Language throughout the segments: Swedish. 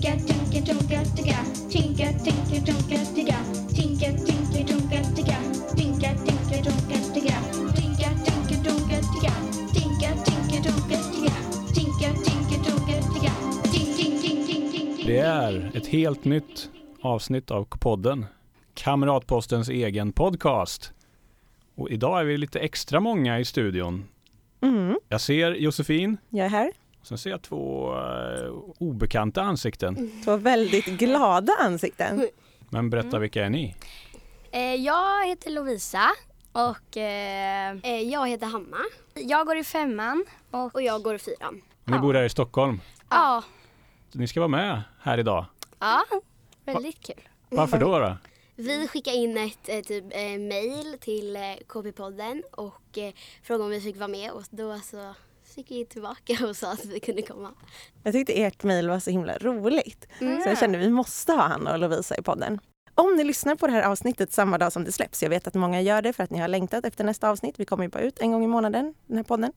Tinka, tinka, tonka, ticka. Tinka, tinka, tonka, ticka. Tinka, tinka, tonka, ticka. Tinka, tinka, tonka, ticka. Tinka, tinka, tonka, ticka. Tinka, tinka, tonka, ticka. Tinka, tinka, tonka, ticka. Tink, tink, tink, tink, tink. Det är ett helt nytt avsnitt av podden. Kamratpostens egen podcast. Och idag är vi lite extra många i studion. Mm, Jag ser Josefin, jag är här. Sen ser jag två eh, obekanta ansikten. Två väldigt glada ansikten. Men berätta, vilka är ni? Eh, jag heter Lovisa och eh, Eh, Jag heter Hanna jag går i femman och och jag går i fyran. Ni Ja. bor här i Stockholm. ja, Ni ska vara med här idag. ja, väldigt kul. Varför då? då? Vi skickade in ett eh, typ, eh, mail till eh, KP-podden och eh, frågade om vi fick vara med och då så fick vi tillbaka och sa att vi kunde komma. Jag tyckte ert mejl var så himla roligt. Så jag kände vi måste ha Hanna och Lovisa i podden. Om ni lyssnar på det här avsnittet samma dag som det släpps, jag vet att många gör det för att ni har längtat efter nästa avsnitt, vi kommer ju bara ut en gång i månaden, den här podden,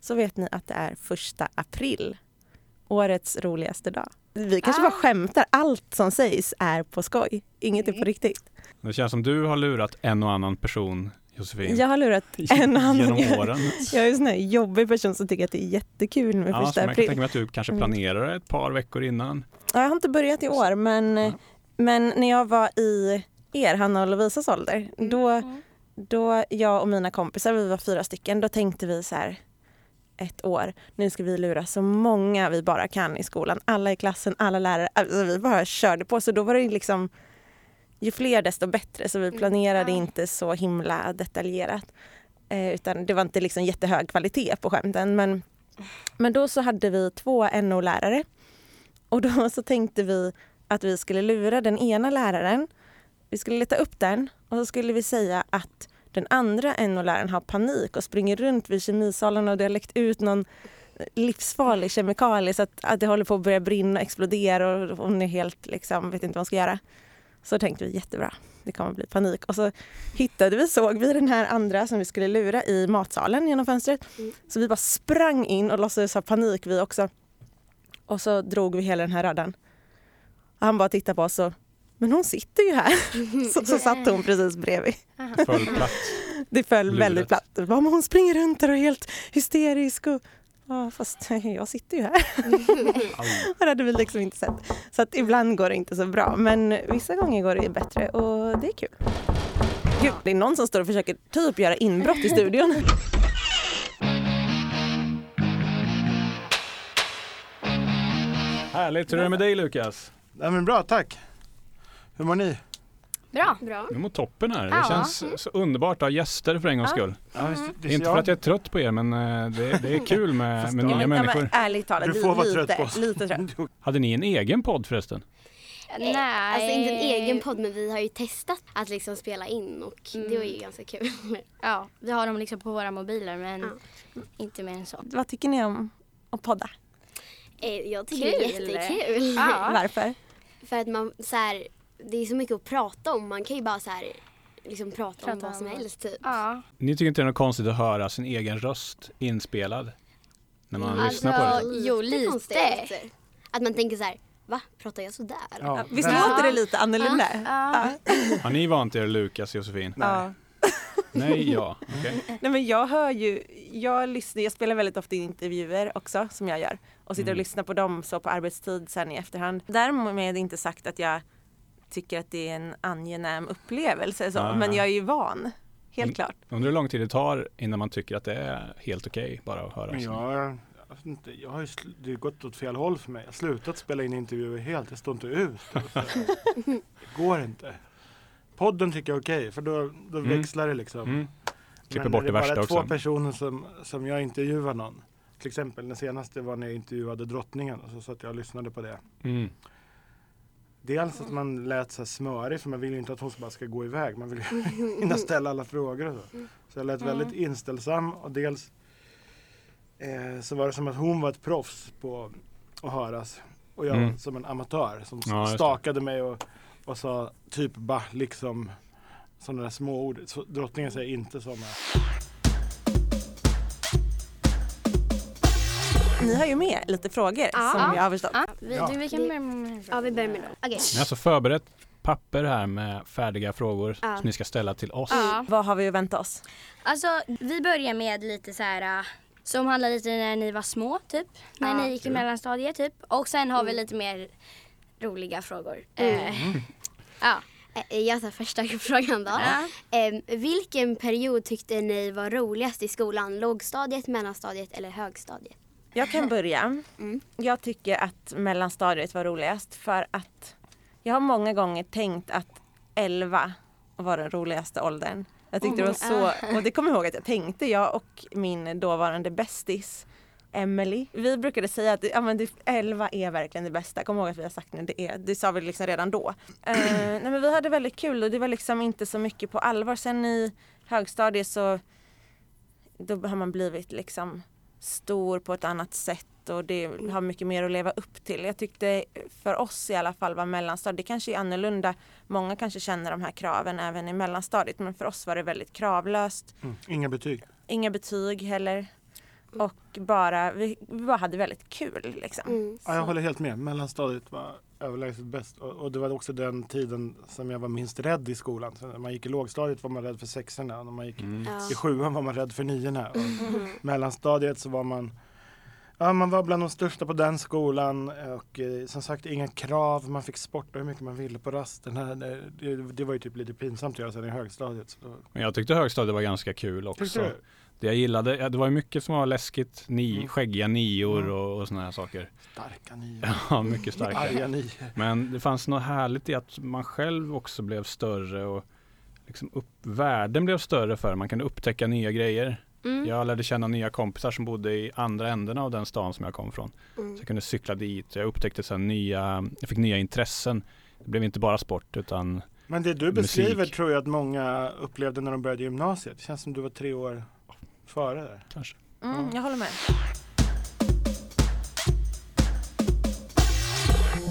så vet ni att det är första april. Årets roligaste dag. Vi kanske bara skämtar, allt som sägs är på skoj, inget är på riktigt. Det känns som du har lurat en och annan person, Josefin. Jag har lurat en annan. Genom åren. Jag är en sån här jobbig person som tycker att det är jättekul med Ja, första man kan april. tänka mig att du kanske Mm. planerar ett par veckor innan. Ja, jag har inte börjat i år, men, Ja. men när jag var i er, Hanna och Lovisas ålder, då, då jag och mina kompisar, vi var fyra stycken, då tänkte vi så här ett år, nu ska vi lura så många vi bara kan i skolan. Alla i klassen, alla lärare, alltså vi bara körde på. Så då var det liksom, ju fler desto bättre. Så vi planerade Ja. inte så himla detaljerat. Eh, utan det var inte liksom jättehög kvalitet på skämten. Men, men då så hade vi två NO-lärare. Och då så tänkte vi att vi skulle lura den ena läraren. Vi skulle leta upp den och så skulle vi säga att den andra NO-läraren har panik och springer runt vid kemisalen och det har läckt ut någon livsfarlig kemikalie så att, att det håller på att börja brinna och explodera och hon är helt liksom, vet inte vad hon ska göra. Så tänkte vi jättebra, det kommer bli panik. Och så hittade vi, såg vi den här andra som vi skulle lura i matsalen genom fönstret. Mm. Så vi bara sprang in och låtsades ha panik vi också. Och så drog vi hela den här radan. Och han bara tittade på oss och, men hon sitter ju här. så, så satt hon precis bredvid. Föll platt. Det föll Luret. väldigt platt. Var, men hon springer runt där och är helt hysterisk. Och, ja, fast jag sitter ju här. Det hade vi liksom inte sett. Så att ibland går det inte så bra. Men vissa gånger går det bättre och det är kul. Gud, det är någon som står och försöker typ göra inbrott i studion. Härligt, hur är det med dig Lukas? Nej men bra, tack. Hur mår ni? Bra. Bra. Du mår toppen här. Det Ja. känns så underbart att ha gäster för en gångs Ja. skull. Ja, visst, det, Inte för att jag är trött på er, men eh, det, det är kul med, med nya Ja, men människor. ärligt talat, Du får vara lite, trött på oss. lite trött. Hade ni en egen podd förresten? Nej. Alltså inte en egen podd men vi har ju testat att liksom spela in och det var ju ganska kul. Ja, vi har dem liksom på våra mobiler men Ja. inte mer än så. Vad tycker ni om att podda? Eh, Jag tycker det är Kul. jättekul. Ja. Varför? För att man så här, det är så mycket att prata om. Man kan ju bara så här, liksom prata, om Prata vad som om vad- helst typ. Ja. Ni tycker inte det är något konstigt att höra sin egen röst inspelad? När man Alltså, lyssnar på det? jo, lite. konstigt. Att man tänker så här, va? Pratar jag sådär? Ja, Visst men- låter det lite annorlunda? Ja. Har ni vant er Lukas, Josefin? Ja. Nej, ja. Okej. Nej, men jag hör ju, jag, lyssnar, jag spelar väldigt ofta in intervjuer också som jag gör och sitter och Mm. lyssnar på dem så på arbetstid sen i efterhand. Därmed inte sagt att jag tycker att det är en angenäm upplevelse så, Nej. men jag är ju van. Helt klart. Undrar hur lång tid det tar innan man tycker att det är helt okej bara att höra Men sin- jag, jag, vet inte, jag har ju sl- det har gått åt fel håll för mig. Jag har slutat spela in intervjuer helt. Jag står inte ut. det går inte. Podden tycker jag är okej för då, då Mm. växlar det liksom. Mm. Klipper Men bort är det bara värsta två också. personer som, som jag intervjuar någon. Till exempel den senaste var när jag intervjuade drottningen och så satt jag och lyssnade på det. Mm. Dels att man lät så här smörig för man vill ju inte att hon bara ska gå iväg. Man vill ju hinna ställa alla frågor och så. Så jag lät väldigt inställsam och dels eh, så var det som att hon var ett proffs på att höras. Och jag Mm. som en amatör som Ja, stakade mig och, och sa typ ba liksom sådana där små ord. Så, drottningen säger inte sådana. Ni har ju med lite frågor Ja. som jag har förstått. Ja. Vi, Ja. du, vi kan börja med Ja, vi börjar med dem. Okej. Ni har alltså förberett papper här med färdiga frågor Ja. som ni ska ställa till oss. Ja, Vad har vi att vänta oss? alltså vi börjar med lite så här äh, som handlar lite när ni var små typ. När Ja. ni gick i mellanstadiet typ. Och sen har vi lite mer roliga frågor. Eh, ja. Eh, Jag tar första frågan då. Ja. Eh, vilken period tyckte ni var roligast i skolan? Lågstadiet, mellanstadiet eller högstadiet? Jag kan börja. Mm. Jag tycker att mellanstadiet var roligast för att jag har många gånger tänkt att 11 var den roligaste åldern. Jag tyckte det var så, och det kommer jag ihåg att jag tänkte, jag och min dåvarande bästis Emily. Vi brukade säga att ja, men det, 11 är verkligen det bästa. Kom ihåg att vi har sagt nu, det är. Det sa vi liksom redan då. Eh, nej, men vi hade väldigt kul och det var liksom inte så mycket på allvar. Sen i högstadiet så då har man blivit liksom stor på ett annat sätt och det har mycket mer att leva upp till. Jag tyckte för oss i alla fall var mellanstadiet, det kanske är annorlunda. Många kanske känner de här kraven även i mellanstadiet men för oss var det väldigt kravlöst. Mm. Inga betyg. Inga betyg heller. Och bara, vi, vi bara hade väldigt kul liksom. Mm. Ja, jag håller helt med. Mellanstadiet var överlägset bäst. Och, och det var också den tiden som jag var minst rädd i skolan. Så när man gick i lågstadiet var man rädd för sexorna. Och när man gick Mm. I sjuan var man rädd för niorna. Och mellanstadiet så var man Ja, man var bland de största på den skolan och eh, som sagt inga krav. Man fick sporta hur mycket man ville på rasten. Det, det, var ju typ lite pinsamt att göra sen i högstadiet. Så. Men jag tyckte högstadiet var ganska kul Tyckte också. Det jag gillade, ja, det var ju mycket som var läskigt. Ni, Mm. Skäggiga nior Mm. och, och såna här saker. Starka nior. Ja, mycket starka. Arga nior. Men det fanns något härligt i att man själv också blev större och liksom upp, världen blev större för. Man kunde upptäcka nya grejer. Mm. Jag lärde känna nya kompisar som bodde i andra änden av den stan som jag kom från. Mm. Så jag kunde cykla dit. Jag upptäckte sen nya, jag fick nya intressen. Det blev inte bara sport utan Men det du beskriver Musik. tror jag att många upplevde när de började gymnasiet. Det känns som du var tre år före där. kanske. Mm, jag håller med.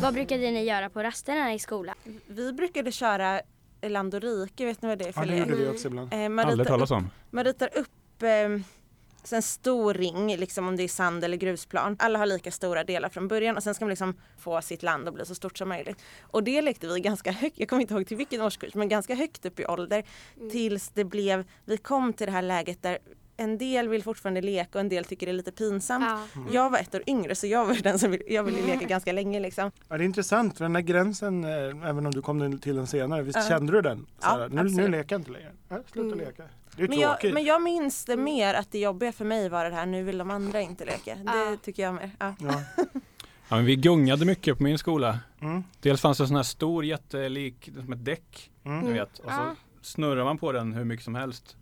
Vad brukade ni göra på rasterna i skolan? Vi brukade köra Land och rike, vet ni vad det är för Ja, det gjorde vi också ibland. Eh, man, Aldrig ritar talas upp, om. man ritar upp eh, en stor ring, liksom om det är sand eller grusplan. Alla har lika stora delar från början och sen ska man liksom få sitt land att bli så stort som möjligt. Och det lekte vi ganska högt, jag kommer inte ihåg till vilken årskurs, men ganska högt upp i ålder. Tills det blev, vi kom till det här läget där en del vill fortfarande leka och en del tycker det är lite pinsamt. Ja. Jag var ett år yngre så jag var den som vill, jag ville leka ganska länge liksom. Ja, det är intressant för den där gränsen, eh, även om du kom till den senare, visst Ja. kände du den? Ja, Såhär, nu, nu absolut. leker jag inte längre. Ja, sluta Mm. leka. Det är Men jag, tråkigt. men jag minns det mer att det jobbiga för mig var det här, nu vill de andra inte leka. Det Ja. tycker jag mer. Ja. Ja. Ja, men vi gungade mycket på min skola. Mm. Dels fanns det en sån här stor jättelik, som ett däck. Mm. Ni vet. Och så Ja. snurrar man på den hur mycket som helst.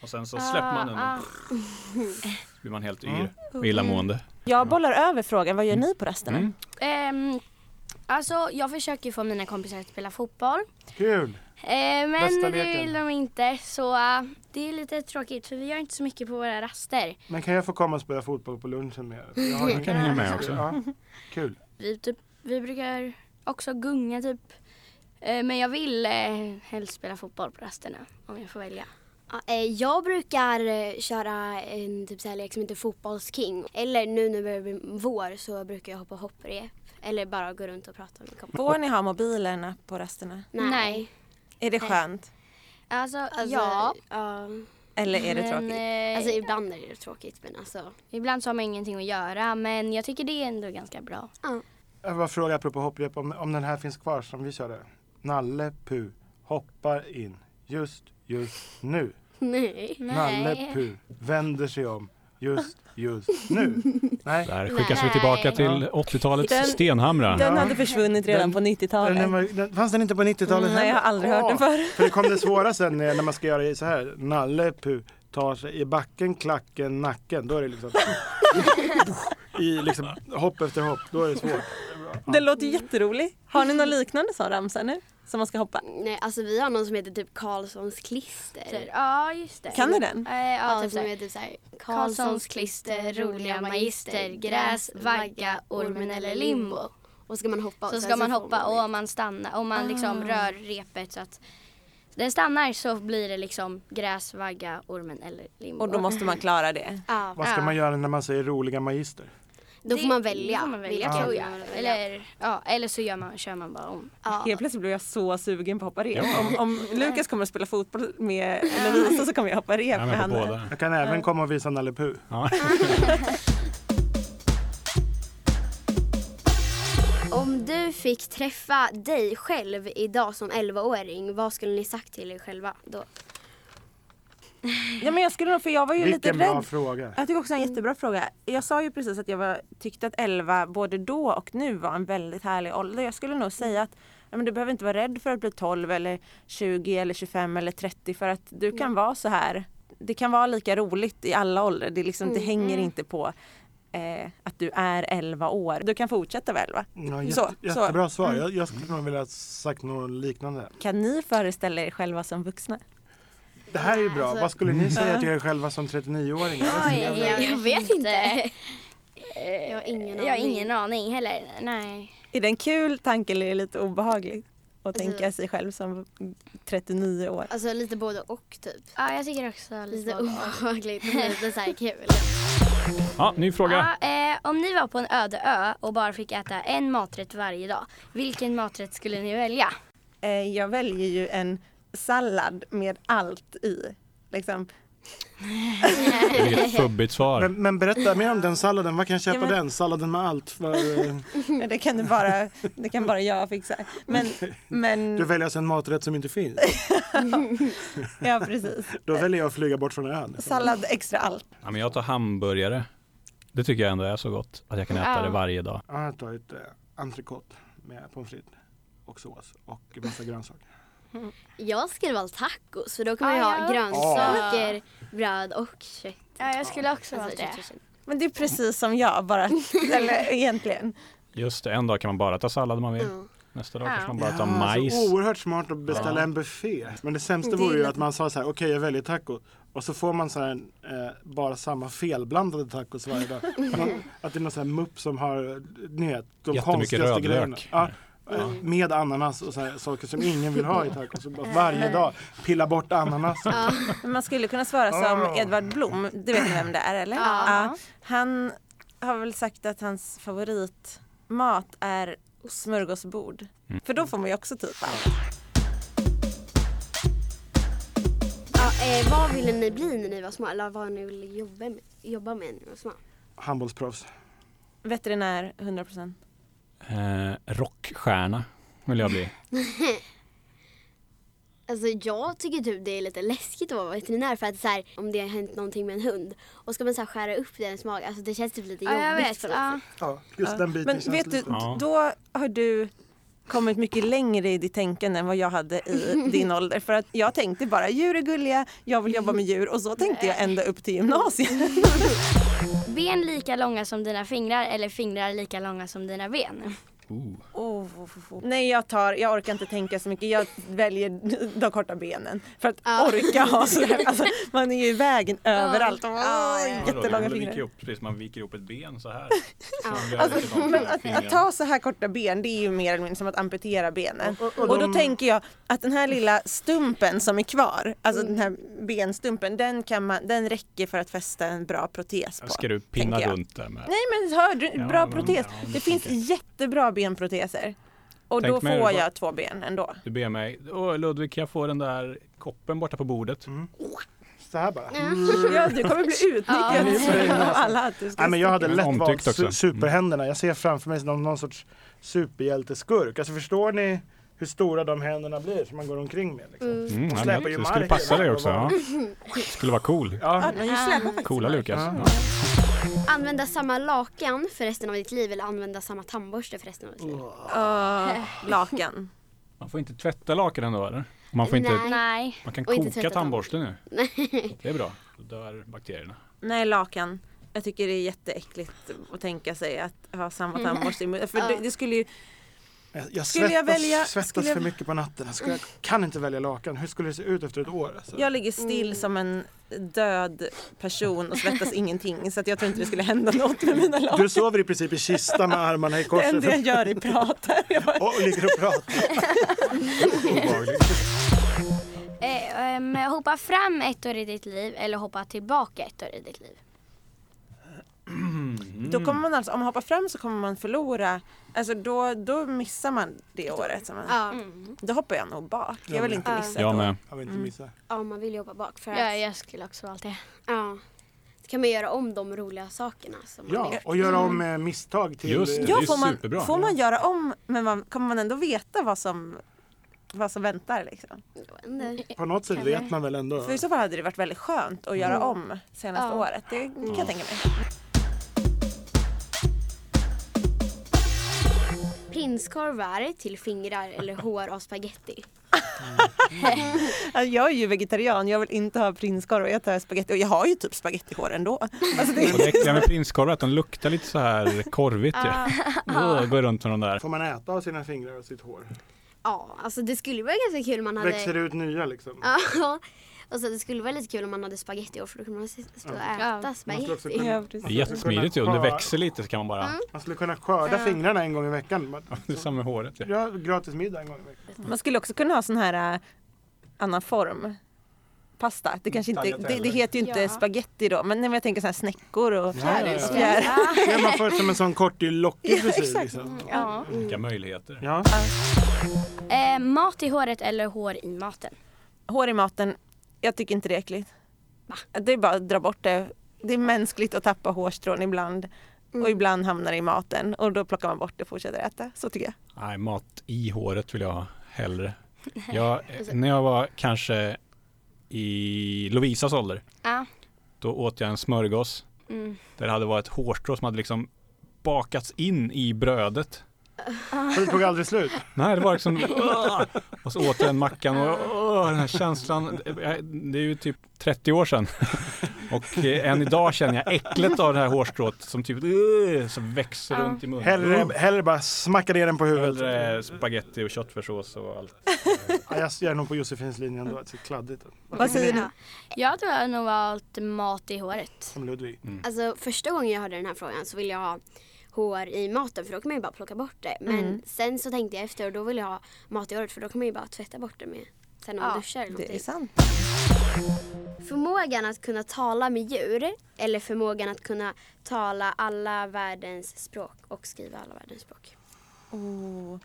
Och sen så släpper man den Ah, och så blir man helt Mm. yr och illamående. Jag bollar över frågan, vad gör ni på rasterna? Mm. Ehm, alltså jag försöker få mina kompisar att spela fotboll. Kul! Eh, men Bästa det leken. vill de inte så eh, det är lite tråkigt för vi gör inte så mycket på våra raster. Men kan jag få komma och spela fotboll på lunchen med er? Jag har Jag kan hänga med också. Ja. Kul. Vi, typ, vi brukar också gunga typ. Eh, men jag vill eh, helst spela fotboll på rasterna om jag får välja. Ja, eh, jag brukar eh, köra en typ så här lek som heter fotbollsking. Eller nu när det börjar bli vår så brukar jag hoppa hopprep. Eller bara gå runt och prata med kompisar. Får ni ha mobilerna på rasterna? Nej. Är det skönt? Alltså, Alltså, ja. ja. Eller är det men, tråkigt? eh, Alltså ibland är det tråkigt men alltså. ibland så har man ingenting att göra men jag tycker det är ändå ganska bra. Jag bara fråga apropå hopprep om, om den här finns kvar som vi körde. Nalle Puh hoppar in just, just nu. Nej. Nalle Puh vänder sig om just, just nu. Nej. Där skickas vi tillbaka till Ja. 80-talets Den- stenhamra. Den hade försvunnit redan på Den, 90-talet. var- den, fanns den inte på 90-talet Nej, jag har aldrig hört den förr. För det kom det svåra sen eh, när man ska göra det så här. Nalle Puh tar sig i backen, klacken, nacken. Då är det liksom i liksom hopp efter hopp. Då är det svårt. Den låter jätterolig. Har ni någon liknande sån ramsa nu? Som man ska hoppa? Nej, alltså vi har någon som heter typ Karlssons klister. Ja just det. Kan ni den? Ja, Ja, typ som heter såhär Karlssons klister, roliga magister, gräs, vagga, ormen eller limbo. Och ska man hoppa och Så ska man hoppa och om man stannar, om man liksom rör repet så att den stannar så blir det liksom gräs, vagga, ormen eller limbo. Och då måste man klara det. Ja. Vad ska man göra när man säger roliga magister? Då får man välja. Då får man välja vilken tror jag. man vill välja. Eller, ja, eller så gör man, kör man bara om. Ja. Helt plötsligt blev jag så sugen på att hoppa. Ja. Om, om Lukas kommer att spela fotboll med Lovisa så kommer jag hoppa är med henne. Jag kan även komma och visa Nalle Puh. Ja. Om du fick träffa dig själv idag som 11-åring, vad skulle ni sagt till er själva då? Ja, men jag skulle nog, för jag var ju lite Vilken bra rädd. fråga. Jag tycker också en jättebra fråga. Jag sa ju precis att jag var, tyckte att 11 både då och nu var en väldigt härlig ålder. Jag skulle nog säga att ja, men du behöver inte vara rädd för att bli 12 eller 20 eller 25 eller 30 för att du kan vara så här. Det kan vara lika roligt i alla åldrar. Det, liksom, det hänger inte på eh, att du är 11 år. Du kan fortsätta vara 11. Ja, jätte, Så, så. jättebra svar. Jag, jag skulle nog vilja ha sagt något liknande. Kan ni föreställa er själva som vuxna? Det här är ju bra. Alltså- Vad skulle ni säga till er själva som 39-åringar? Oj, jag, jag vet inte. Jag har ingen Jag har aning. ingen aning heller. Nej. Är det en kul tanke eller är det lite obehagligt? Att Alltså- tänka sig själv som 39 år. Alltså lite både och typ. Ja, jag tycker också Lite lite obehagligt och lite så här kul. ja, ny fråga. Ja, eh, om ni var på en öde ö och bara fick äta en maträtt varje dag, vilken maträtt skulle ni välja? Eh, jag väljer ju en sallad med allt i. Liksom. Det är ett fubbigt svar. Men, men berätta mer om den salladen. Vad kan jag köpa Ja, men- den? Salladen med allt. För, eh, Det kan, du bara, det kan bara jag fixa. Men, men du väljer alltså en maträtt som inte finns. ja precis. Då väljer jag att flyga bort från ön. Sallad extra allt. Ja, men jag tar hamburgare. Det tycker jag ändå är så gott att jag kan äta Ja. det varje dag. Ja, Jag har tagit eh, entrecote med pommes frites och sås och massa grönsaker. Jag skulle välja tacos för då kan man ju Ja, ha jag grönsaker, bröd och kött. Ja, jag skulle också Alltså, valt det. kött, kött, kött. Men det är precis som jag, bara, eller egentligen. Just det, en dag kan man bara ta sallad om man vill. Ja. Nästa dag kanske man bara tar Ja, majs. Så oerhört smart att beställa Ja. en buffé. Men det sämsta vore ju att man sa så här, okej jag väljer taco. Och så får man så här, eh, bara samma felblandade tacos varje dag. Man, att det är någon sån här mupp som har ni vet, de konstigaste rödlök. grejerna. Ja, eh, med ananas och så här, saker som ingen vill ha i tacos. Varje dag pilla bort ananas. Men man skulle kunna svara som Ah. Edvard Blom, du vet vem det är eller? Ja. Han har väl sagt att hans favoritmat är smörgåsbord. Mm. För då får man ju också typ allt. Ja, eh, vad ville ni bli när ni var små? Eller vad ni ville jobba med, jobba med när ni var små? Handbollsproffs. Veterinär 100%. Eh, rockstjärna vill jag bli. Alltså jag tycker typ det är lite läskigt att vara veterinär för att så här, om det har hänt någonting med en hund och ska man så här skära upp dens mage, alltså det känns typ lite Ja, jag jobbigt vet. något Ja. Ja, just den biten Men känns vet du. Ja. då har du kommit mycket längre i ditt tänkande än vad jag hade i din ålder. För att jag tänkte bara djur är gulliga, jag vill jobba med djur och så tänkte jag ända upp till gymnasiet. Ben lika långa som dina fingrar eller fingrar lika långa som dina ben? Ooh. Oh, oh, oh. Nej jag tar, jag orkar inte tänka så mycket. Jag väljer de korta benen. För att Ja. orka ha sådär, alltså, man är ju i vägen överallt. Oh, Ja, ja. jättelånga vill vika fingrar. upp, precis man viker ihop ett ben så här. Ja. Gör Alltså, men att, att ta så här korta ben det är ju mer eller mindre som att amputera benen. Och- och- Och, och då de- tänker jag att den här lilla stumpen som är kvar, alltså den här benstumpen, den, kan man, den räcker för att fästa en bra protes på. Ska du pinna runt där med? Nej men hör du, Ja, bra men- protes. ja, det finns jättebra benproteser. Och Tänk då mig- får jag två ben ändå. Du ber mig, Åh, Ludvig kan jag få den där koppen borta på bordet? Mm. Så här bara. Ja, du kommer bli utnyttjad av alla. Att du ska Nej, men jag hade lätt valt su- superhänderna. Jag ser framför mig som någon sorts superhjälteskurk. Alltså förstår ni hur stora de händerna blir som man går omkring med? Liksom? Mm, ja, men Släpar ju det skulle passa dig också. Ja. Skulle vara cool. Ja, Ja, Coola. Lukas. Ja. Använda samma lakan för resten av ditt liv eller använda samma tandborste för resten av ditt liv? Ja, lakan. Man får inte tvätta lakanen då eller? Man, får inte, Nej. Nej. man kan Och inte koka tvätta tandborsten nu. Det är bra. Då dör bakterierna. Nej, lakan. Jag tycker det är jätteäckligt att tänka sig att ha samma tandborste i munnen. För det, det skulle ju... Jag, jag Skulle jag svettas, välja- svettas skulle jag- för mycket på natten. Jag, jag kan inte välja lakan. Hur skulle det se ut efter ett år? Alltså? Jag ligger still som en död person och svettas ingenting. Så att jag tror inte det skulle hända något med mina lakan. Du sover i princip i kista med armarna i Det kors enda jag gör är pratar. Jag bara, och ligger och pratar. Eh, ehm, hoppa fram ett år i ditt liv eller hoppa tillbaka ett år i ditt liv? Då kommer man alltså, om man hoppar fram så kommer man förlora, alltså då, då missar man det året. Så man, Ja, Då hoppar jag nog bak. Jag vill inte Ja. missa Jag med. Jag vill inte Mm. missa. ja, man vill jobba bak för att Ja, jag skulle också valt det. ja. Kan man göra om de roliga sakerna. Som Ja, och göra om eh, misstag till... Just det. Ja, är får man, superbra. får man göra om men man, kommer man ändå veta vad som, vad som väntar liksom? På något sätt vet man väl ändå. För i så fall hade det varit väldigt skönt att göra Mm. om senaste Ja. året. Det kan jag tänka mig. Prinskorvar till fingrar eller hår av spaghetti. Alltså, jag är ju vegetarian, jag vill inte ha prinskorv och jag tar spagetti och jag har ju typ spagettihår ändå. Alltså det, äckliga med prinskorvar är att de luktar lite så här korvigt ju. Ja. Går runt med de där. Får man äta av sina fingrar och sitt hår? Ja, alltså det skulle vara ganska kul om man hade... Växer det ut nya liksom? Ja, och så det skulle vara lite kul om man hade spaghetti för då kunde man stå och Ja. äta kunna- ja, Det är jättesmidigt ju. Om det växer lite så kan man bara... Man skulle kunna skörda Ja. fingrarna en gång i veckan. Det är samma med håret. Ja. Ja, gratis middag en gång i veckan. Man skulle också kunna ha sån här äh, annan form. Pasta. Det, kanske inte, det, det heter ju inte Ja. spaghetti då men jag tänker så här snäckor och Ja, ja, ja. Ja, man får som en sån kort lockig Ja, frisyr. exakt. Liksom. Ja. Vilka möjligheter. Ja. Eh, mat i håret eller hår i maten? Hår i maten, jag tycker inte det är äckligt. Det är bara att dra bort det. Det är mänskligt att tappa hårstrån ibland. Och ibland hamnar det i maten och då plockar man bort det och fortsätter äta. Så tycker jag. Nej, mat i håret vill jag ha hellre. Jag, när jag var kanske i Lovisas ålder, Ja. då åt jag en smörgås Mm. där det hade varit ett hårstrå som hade liksom bakats in i brödet. Så det tog aldrig slut. Nej, det var liksom och så åt jag den mackan och åh, den här känslan. Det är ju typ 30 år sedan och eh, än idag känner jag äcklet av det här hårstrået som typ uh, som växer Ja. runt i munnen. Hellre, hellre bara smacka ner den på huvudet. Hellre spaghetti och köttfärssås och allt. Ja, jag jag är nog på Josefins linje ändå. Det är kladdigt. Vad säger du? Jag tror jag nog valt mat i håret. Som Ludvig. Alltså första gången jag hörde den här frågan så ville jag ha hår i maten för då kan man ju bara plocka bort det. Men Mm. sen så tänkte jag efter och då ville jag ha mat i håret för då kan man ju bara tvätta bort det med när man Ja, duschar eller Det är sant. Förmågan att kunna tala med djur eller förmågan att kunna tala alla världens språk och skriva alla världens språk. Oh.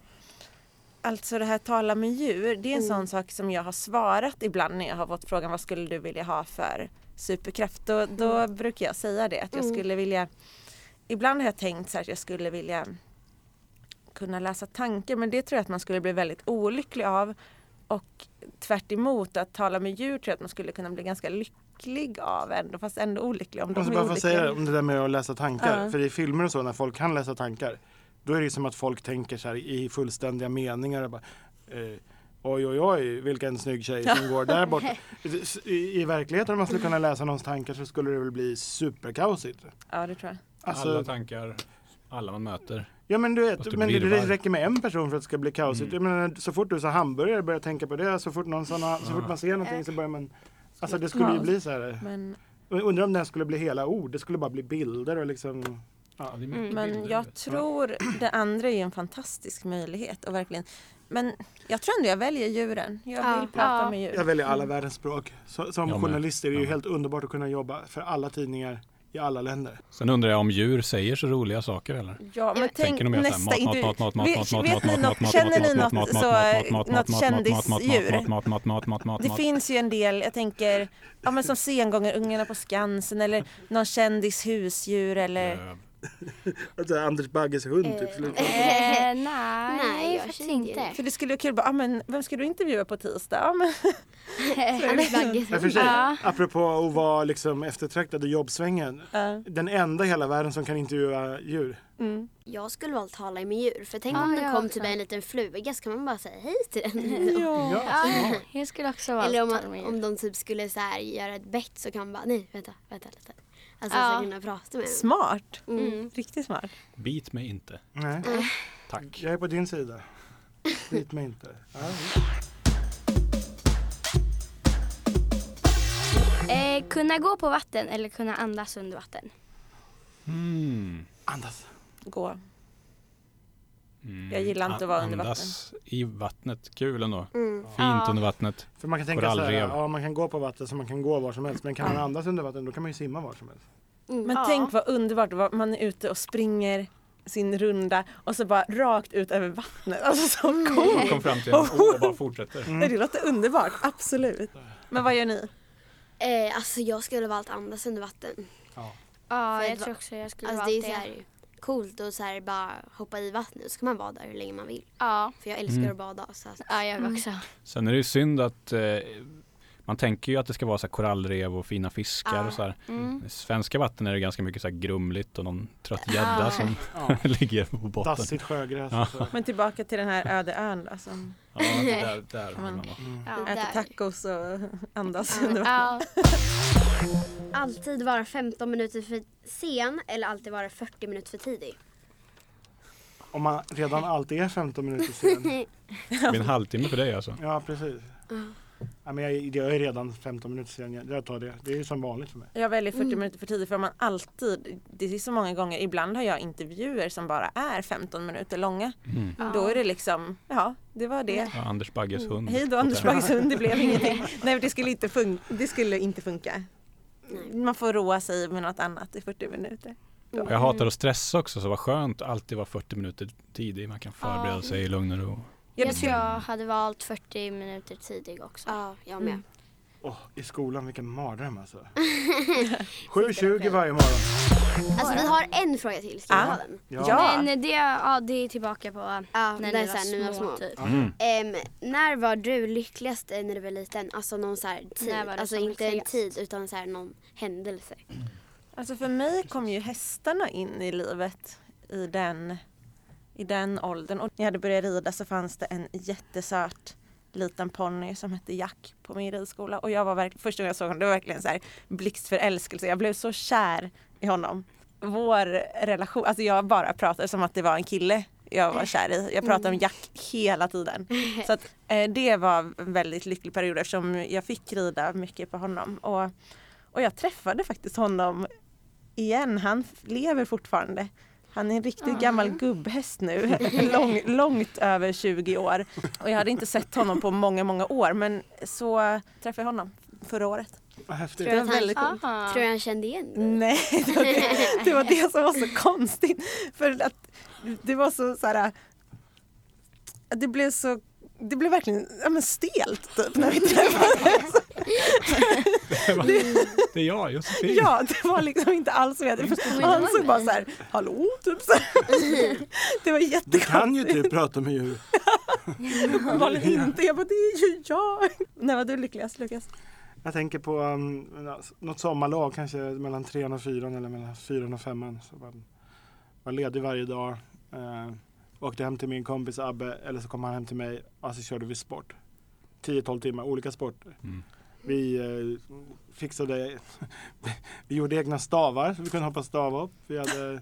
Alltså det här tala med djur, det är en sån sak som jag har svarat ibland när jag har fått frågan vad skulle du vilja ha för superkraft. Då, då brukar jag säga det att jag Mm. skulle vilja Ibland har jag tänkt så här att jag skulle vilja kunna läsa tankar men det tror jag att man skulle bli väldigt olycklig av. Och tvärt emot att tala med djur tror jag att man skulle kunna bli ganska lycklig av ändå fast ändå olycklig om Jag de är bara olyckliga. säga om det där med att läsa tankar. Ja. För i filmer och så när folk kan läsa tankar. Då är det som att folk tänker så här i fullständiga meningar. Och bara, eh, oj oj oj vilken snygg tjej som går där borta. I, I verkligheten om man skulle kunna läsa någons tankar så skulle det väl bli superkaosigt. Ja det tror jag. Alltså, alla tankar, alla man möter. Ja men du vet, det men det, det räcker med en person för att det ska bli kaosigt. Mm. Jag menar, så fort du sa hamburgare börjar tänka på det, så fort, någon såna, så fort man ser någonting så börjar man Alltså det skulle ju bli så här. Men, Undrar om det här skulle bli hela ord, det skulle bara bli bilder och liksom Ja, mycket men jag tror det andra är en fantastisk möjlighet och verkligen Men jag tror ändå jag väljer djuren. Jag Ja. vill prata Ja. med djur. Jag väljer alla världens språk. Så, som journalist är det ju helt underbart att kunna jobba för alla tidningar i alla länder. Sen undrar jag om djur säger så roliga saker eller? Ja, men tänk nästa intervju. Känner ni något kändisdjur? Det finns ju en del, jag tänker, ja men som sengångarungarna på Skansen eller någon kändis husdjur eller Eh, Alltså, Anders Bagges hund typ. Eh. Eh, nej, Nej, jag känner inte. För det skulle vara kul, bara, ah, men vem ska du intervjua på tisdag? Men, Anders Bagges sig, Ja. Apropå att vara liksom eftertraktad i jobbsvängen. ja, Den enda i hela världen som kan intervjua djur. mm. Jag skulle valt tala med djur. För tänk Ja, om det kom också. typ en liten fluga så kan man bara säga hej till den. ja. Ja, jag skulle också valt Eller om, man, om de typ skulle så här göra ett bett så kan man bara nej vänta, vänta lite. Alltså Ja. så kunna prata med dem. Smart, Mm. riktigt smart. Bit mig inte. Nej, Tack. jag är på din sida. Bit mig inte. Ja. Eh, kunna gå på vatten eller kunna andas under vatten? Mm. Andas. Gå. Mm. Jag gillar inte att vara under Andas i vattnet. Kul ändå. Mm. Fint Ja. under vattnet. För man kan tänka så här, ja man kan gå på vatten så man kan gå var som helst. Men kan man andas under vatten då kan man ju simma var som helst. Mm. Men Ja. tänk vad underbart. Man är ute och springer sin runda och så bara rakt ut över vattnet. Alltså så Jag coolt! kom fram till en och bara fortsätter. Nej, Det låter underbart, absolut. Men vad gör ni? Eh, alltså jag skulle valt andas under vatten. Ja, För jag tror också jag skulle Alltså valt det är så här coolt att så här bara hoppa i vattnet så kan man vara där hur länge man vill. Ja. För jag älskar Mm. att bada. Så att, ja, jag också. Sen är det ju synd att eh, man tänker ju att det ska vara så här korallrev och fina fiskar Ja. och så här. Mm. I svenska vatten är det ganska mycket så här grumligt och någon trött gädda Ja. som Ja. ligger på botten. Dassigt sjögräs. Ja. Men tillbaka till den här öde ön då, som Ja, det där, där man vara. Mm. Ja. äter där. tacos och andas under vattnet. Ja. alltid vara 15 minuter för sen eller alltid vara 40 minuter för tidig. Om man redan alltid är 15 minuter sen. Det blir en halvtimme för dig alltså. Ja, precis. Ja, men jag, är redan 15 minuter sen. Jag, tar det. Det är ju som vanligt för mig. Jag väljer 40 Mm. minuter för tidigt för man alltid, det är så många gånger, ibland har jag intervjuer som bara är 15 minuter långa. Mm. Ja. Då är det liksom, ja det var det. Ja, Anders Bagges hund. Hej då Anders. Bagges hund, det blev ingenting. Nej det skulle inte, fun- det skulle inte funka. Man får roa sig med något annat i 40 minuter. Och Jag hatar att stressa också så vad skönt att alltid vara 40 minuter tidig. Man kan förbereda Ja. sig i lugn och ro. Ja, det Jag tror jag hade valt 40 minuter tidig också. Ja, jag med. Mm. Åh, I skolan, vilken mardröm alltså. 7.20 varje morgon. Alltså vi har en fråga till, ska vi Ah. ha den? Ja. Men det, ja, det är tillbaka på Ja, när ni var var små. små. Typ. Mm. Ehm, när var du lyckligast när du var liten? Alltså någon så här tid. Alltså inte en lyckligast? tid utan så här någon händelse. alltså för mig kom ju hästarna in i livet i den, i den åldern. Och när jag hade börjat rida så fanns det en jättesöt liten ponny som hette Jack på min ridskola. Och jag var verkligen, första gången jag såg honom, det var verkligen så här blixtförälskelse. Jag blev så kär i honom. Vår relation, alltså jag bara pratade som att det var en kille jag var kär i. Jag pratade om Jack hela tiden. Så att, eh, det var en väldigt lycklig period eftersom jag fick rida mycket på honom. Och, och jag träffade faktiskt honom igen. Han lever fortfarande. Han är en riktigt gammal gubbhäst nu, Lång, långt över 20 år. Och jag hade inte sett honom på många, många år men så träffade jag honom förra året. Vad häftigt. Tror han, väldigt coolt. Aha. tror jag han kände igen dig? Nej, det var det, det var det som var så konstigt. För att det var så, så här, det blev så det blev verkligen ja, men stelt typ när vi träffades. Det är jag, Josefin. Ja, det var liksom inte alls Och Han såg bara så här, hallå, typ så här. Det var Du jättekonstigt. kan ju typ prata med djur. Uppenbarligen inte. Jag bara, det är ju jag. När var du lyckligast Lukas? Jag tänker på um, något sommarlag, kanske mellan trean och fyran eller mellan fyran och femman. Så var, var ledig varje dag. Eh, åkte hem till min kompis Abbe eller så kom han hem till mig och så körde vi sport. 10-12 timmar, olika sporter. Mm. Vi eh, fixade, vi gjorde egna stavar så vi kunde hoppa stavhopp. Vi hade,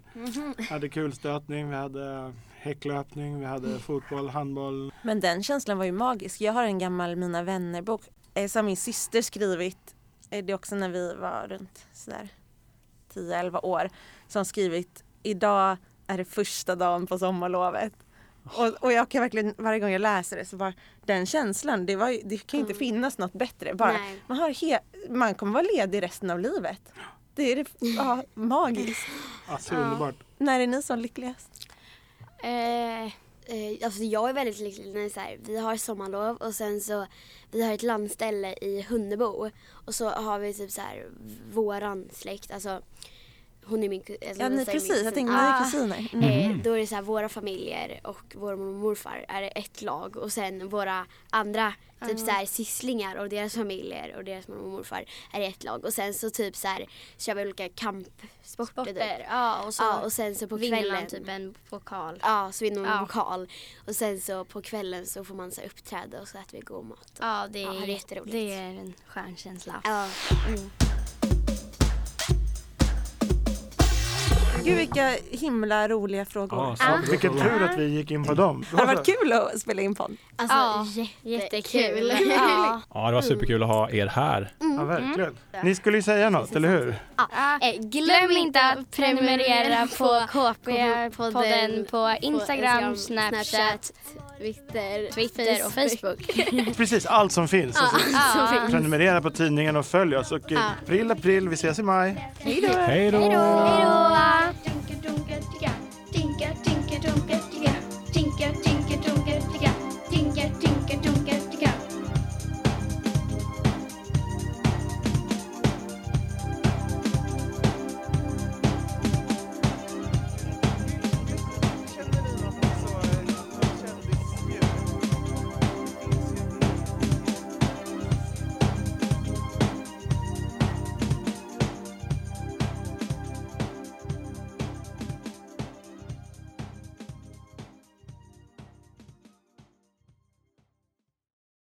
hade kulstötning, vi hade häcklöpning, vi hade fotboll, handboll. Men den känslan var ju magisk. Jag har en gammal Mina vänner-bok eh, som min syster skrivit. Eh, Det är också när vi var runt sådär 10-11 år. Som skrivit Idag är det första dagen på sommarlovet. Och, och jag kan verkligen, varje gång jag läser det så bara den känslan, det, var, det kan ju inte Mm. finnas något bättre. Bara, Nej. man, har he, man kommer vara ledig resten av livet. Det är det, ja, magiskt. Alltså Ja. underbart. När är ni som lyckligast? Eh, Eh, alltså jag är väldigt lycklig när så här, vi har sommarlov och sen så vi har ett landställe i Hunnebo och så har vi typ så här våran släkt, alltså hon är min ku- alltså Ja, ni, min precis. Jag kusin. tänkte ni är Ah. kusiner. Mm. Eh, då är det så här, våra familjer och vår mormor och morfar är ett lag och sen våra andra typ så här, sysslingar och deras familjer och deras mormor och morfar är ett lag och sen så typ så här kör vi olika kampsporter typ. sporter. Ja, och så Ja, och sen så på vinner kvällen man typ en pokal. Ja, så vinner man Ja. en pokal. Och sen så på kvällen så får man så här uppträda och så äter vi god mat. Ja, det Ja, är, det är jätteroligt. det är en skön känsla. Ja. Gud vilka himla roliga frågor. Ja, det så- Ah. Vilken tur att vi gick in på dem. hade varit kul att spela in podd. Alltså Ja, jättekul. Ja. Ja, det var superkul att ha er här. Ja, verkligen. Ni skulle ju säga något, eller hur? Eh, Glöm inte att prenumerera på KP-podden KP-podden på Instagram, Snapchat, Twitter, Twitter och Facebook. Precis, allt som finns. Ja, Alltså, finns. prenumerera på tidningen och följ oss. Och eh, Ja. april, april, vi ses i maj. Hej då! Hej då!